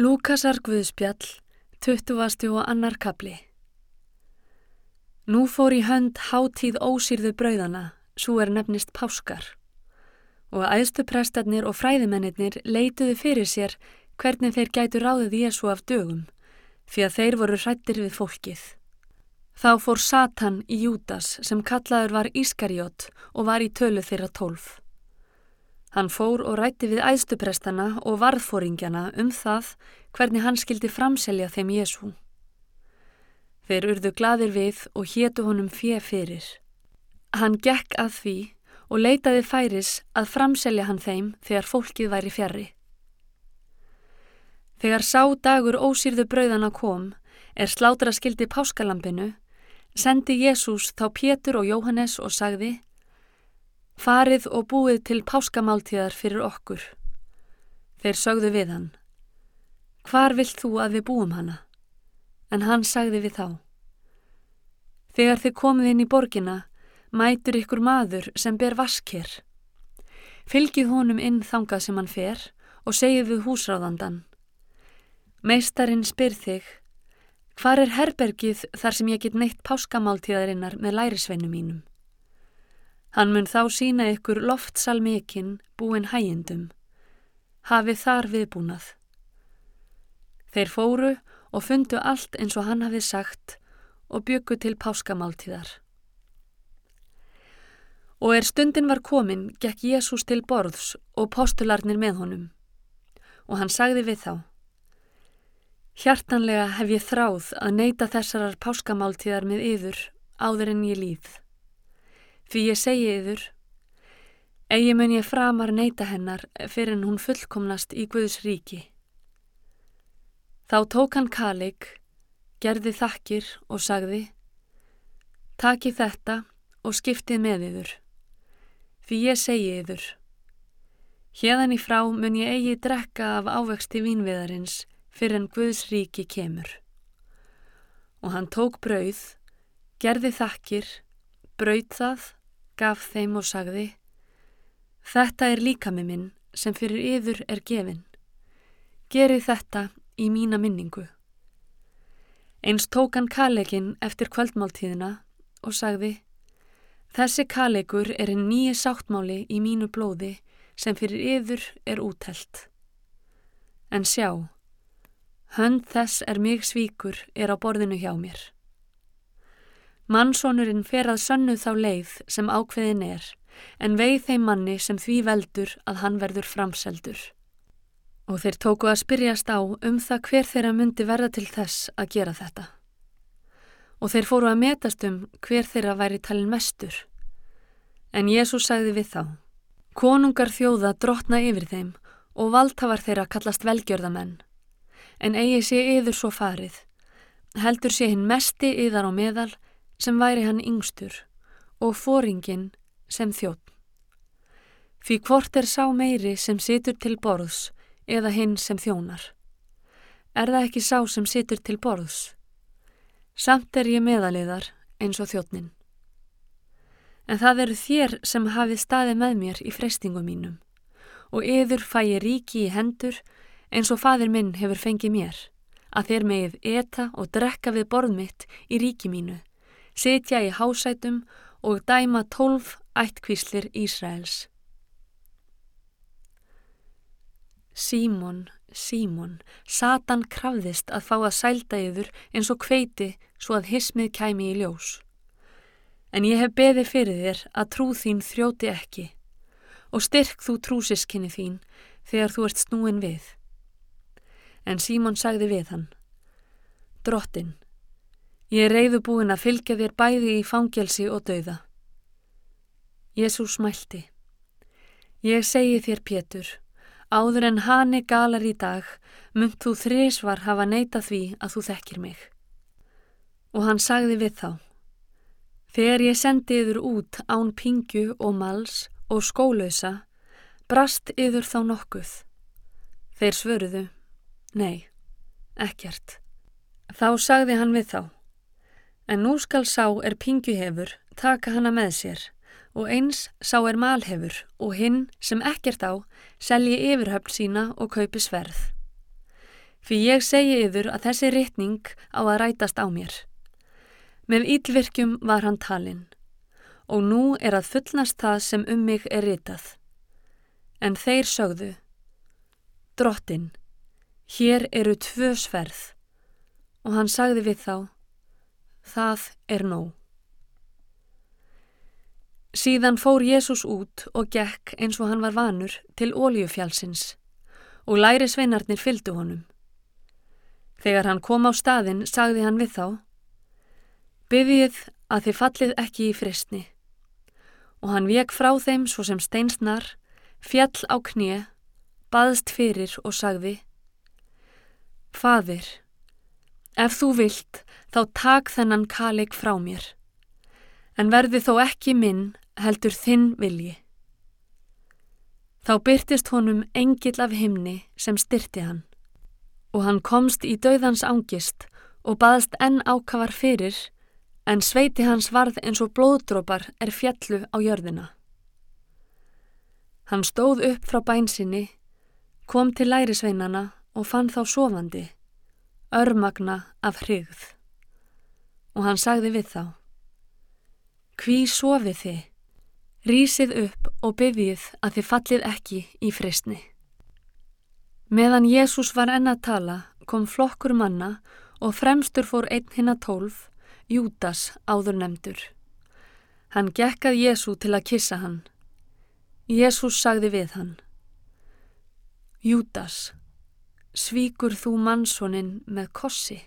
Lúkasar Guðspjall, 20. og annar kapli Nú fór í hönd hátíð ósýrðu brauðana, svo er nefnist páskar. Og æðstu prestarnir og fræðimennir leituðu fyrir sér hvernig þeir gætu ráðið Jésu af dögum, fyrir að þeir voru hrættir við fólkið. Þá fór Satan í Júdas sem kallaður var Ískarjót og var í tölu þeirra tólf. Hann fór og rætti við æðstuprestana og varðfóringjana um það hvernig hann skildi framselja þeim Jésu. Þeir urðu gladir við og hétu honum fjö fyrir. Hann gekk að því og leitaði færis að framselja hann þeim þegar fólkið væri fjarrri. Þegar sá dagur ósýrðu brauðana kom, er slátra skildi páskalampinu, sendi Jésús þá Pétur og Jóhannes og sagði Farið og búið til páskamáltíðar fyrir okkur. Þeir sögðu við hann. Hvar vilt þú að við búum hana? En hann sagði við þá. Þegar þið komið inn í borgina, mætur ykkur maður sem ber vaskir. Fylgið honum inn þangað sem hann fer og segið við húsráðandan. Meistarinn spyr þig, hvar er herbergið þar sem ég get neitt páskamáltíðarinnar með lærisveinu mínum? Hann mun þá sína ykkur loftsalmikinn búin hægindum. Hafið þar viðbúnað. Þeir fóru og fundu allt eins og hann hafið sagt og byggu til páskamáltíðar. Og er stundin var komin, gekk Jésús til borðs og postularnir með honum. Og hann sagði við þá. Hjartanlega hef ég þráð að neyta þessarar páskamáltíðar með yður áður en ég líð. Því ég segi yður, eigi mun ég framar neyta hennar fyrir en hún fullkomnast í Guðs ríki. Þá tók hann kalik, gerði þakkir og sagði, taki þetta og skiptið með yður. Því ég segi yður, hérðan í frá mun ég eigi drekka af ávexti vínviðarins fyrir en Guðs ríki kemur. Og hann tók brauð, gerði þakkir, brauð það, gaf þeim og sagði Þetta er líkami minn sem fyrir yður er gefin. Gerið þetta í mína minningu. Eins tók hann kalegin eftir kvöldmáltíðina og sagði Þessi kalegur er einn nýji sáttmáli í mínu blóði sem fyrir yður er útelt. En sjá, hönd þess er mig svíkur er á borðinu hjá mér. Mannsónurinn fer að sönnu þá leið sem ákveðin er, en veið þeim manni sem því veldur að hann verður framseldur. Og þeir tóku að spyrjast á um það hver þeirra myndi verða til þess að gera þetta. Og þeir fóru að metast um hver þeirra væri talin mestur. En Jésús sagði við þá, konungar þjóða drotna yfir þeim og valdhafar þeirra kallast velgjörðamenn. En eigi sé yður svo farið, heldur sé hinn mesti yðar á meðal, sem væri hann yngstur og fóringin sem þjótt. Því hvort er sá meiri sem situr til borðs eða hinn sem þjónar? Er það ekki sá sem situr til borðs? Samt er ég meðaliðar eins og þjóttnin. En það eru þér sem hafið staðið með mér í freystingum mínum og yður fæ ég ríki í hendur eins og fadir minn hefur fengið mér að þér megið eta og drekka við borð mitt í ríki mínu sitja í hásætum og dæma tólf ættkvíslir Ísraels. Símon, Símon, Satan krafðist að fá að sælda yfir eins og kveiti svo að hismið kæmi í ljós. En ég hef beði fyrir þér að trú þín þjóti ekki og styrk þú trúsiskinni þín þegar þú ert snúin við. En Símon sagði við hann, Drottin, Ég er reyðu búin að fylgja þér bæði í fangelsi og dauða. Jésús mælti. Ég segi þér Pétur, áður en hane galar í dag, mynd þú þrísvar hafa neyta því að þú þekkir mig. Og hann sagði við þá. Þegar ég sendi yður út án pingju og mals og skólausa, brast yður þá nokkuð. Þeir svöruðu, nei, ekkert. Þá sagði hann við þá. En nú skal sá er pingjuhefur taka hana með sér og eins sá er malhefur og hinn sem ekkert á selji yfirhöfn sína og kaupi sverð. Fyrir ég segi yfir að þessi rétning á að rætast á mér. Með ílvirkjum var hann talinn og nú er að fullnast það sem um mig er ritað. En þeir sögðu, Drottin, hér eru tvö sverð og hann sagði við þá, það er nóg. Síðan fór Jésús út og gekk eins og hann var vanur til óljufjálsins og læri sveinarnir fylgdu honum. Þegar hann kom á staðin sagði hann við þá, Byðið að þið fallið ekki í fristni. Og hann vek frá þeim svo sem steinsnar, fjall á knið, baðst fyrir og sagði, Fadir, ef þú vilt þá tak þennan kalik frá mér, en verði þó ekki minn heldur þinn vilji. Þá byrtist honum engil af himni sem styrti hann og hann komst í dauðans ángist og baðst enn ákafar fyrir en sveiti hans varð eins og blóðdrópar er fjallu á jörðina. Hann stóð upp frá bænsinni, kom til lærisveinana og fann þá sofandi, örmagna af hrigð. Og hann sagði við þá, Hví sofið þið? Rísið upp og byggið að þið fallið ekki í fristni. Meðan Jésús var enn að tala kom flokkur manna og fremstur fór einn hinn að tólf, Júdas áður nefndur. Hann gekkað Jésú til að kissa hann. Jésús sagði við hann. Júdas, svíkur þú mannsónin með kossi?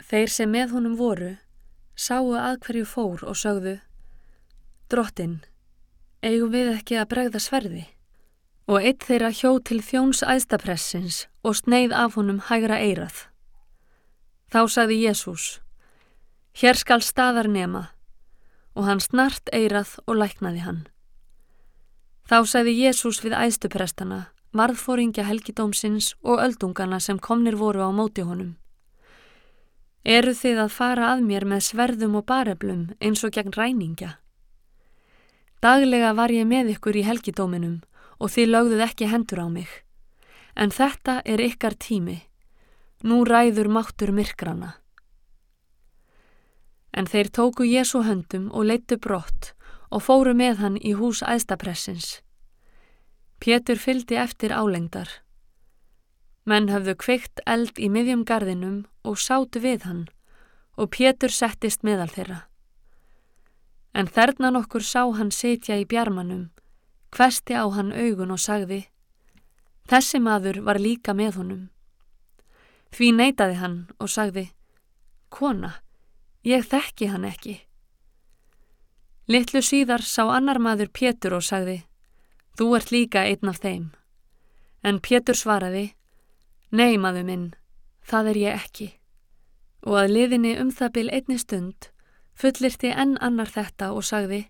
Þeir sem með honum voru sáu að hverju fór og sögðu Drottin, eigum við ekki að bregða sverði? Og eitt þeirra hjó til þjóns æðstapressins og sneið af honum hægra eirað. Þá sagði Jésús, hér skal staðar nema, og hann snart eirað og læknaði hann. Þá sagði Jésús við æðstuprestana, varðfóringja helgidómsins og öldungana sem komnir voru á móti honum. Eru þið að fara að mér með sverðum og bareblum eins og gegn ræningja? Daglega var ég með ykkur í helgidóminum og þið lögðuð ekki hendur á mig. En þetta er ykkar tími. Nú ræður máttur myrkrana. En þeir tóku Jésu höndum og leittu brott og fóru með hann í hús æðstapressins. Pétur fyldi eftir álengdar. Menn hafðu kveikt eld í miðjum gardinum og sátu við hann og Pétur settist meðal þeirra. En þernan okkur sá hann setja í bjarmanum, hvesti á hann augun og sagði, þessi maður var líka með honum. Því neytaði hann og sagði, kona, ég þekki hann ekki. Littlu síðar sá annar maður Pétur og sagði, þú ert líka einn af þeim. En Pétur svaraði, nei maður minn, það er ég ekki. Og að liðinni um það byl einni stund fullirti enn annar þetta og sagði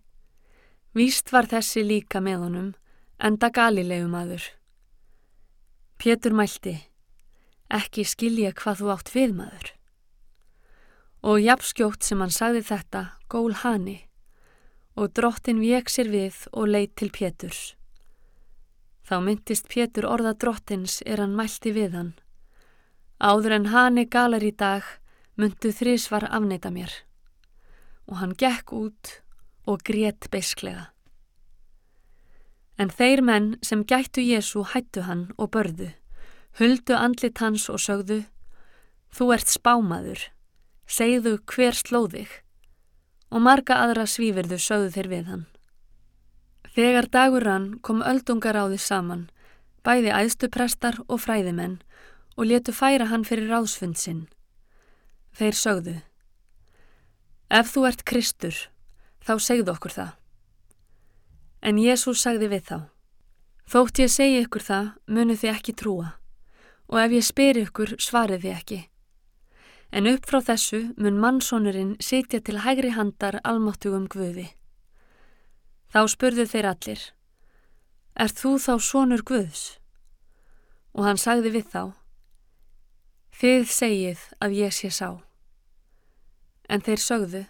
Víst var þessi líka með honum, enda galilegu maður. Pétur mælti, ekki skilja hvað þú átt við maður. Og jafnskjótt sem hann sagði þetta, gól hani, og drottin vek sér við og leitt til Péturs. Þá myndist Pétur orða drottins er hann mælti við hann. Áður en hani galar í dag, myndu þrísvar afneita mér og hann gekk út og grét beisklega. En þeir menn sem gættu Jésu hættu hann og börðu, huldu andlit hans og sögðu, þú ert spámaður, segðu hver slóðig, og marga aðra svífirðu sögðu þeir við hann. Þegar dagur rann kom öldungar á því saman, bæði æðstuprestar og fræðimenn, og letu færa hann fyrir ráðsfund sinn. Þeir sögðu, Ef þú ert Kristur, þá segðu okkur það. En Jésús sagði við þá, þótt ég segi ykkur það, munu þið ekki trúa, og ef ég spyr ykkur, svarið þið ekki. En upp frá þessu mun mannsónurinn sitja til hægri handar almáttugum Guði. Þá spurðu þeir allir, er þú þá sónur Guðs? Og hann sagði við þá, þið segið að ég sé sá. En þeir sögðu,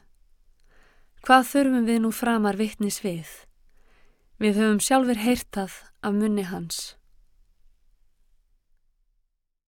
hvað þurfum við nú framar vittnis við? Við höfum sjálfur heyrtað af munni hans.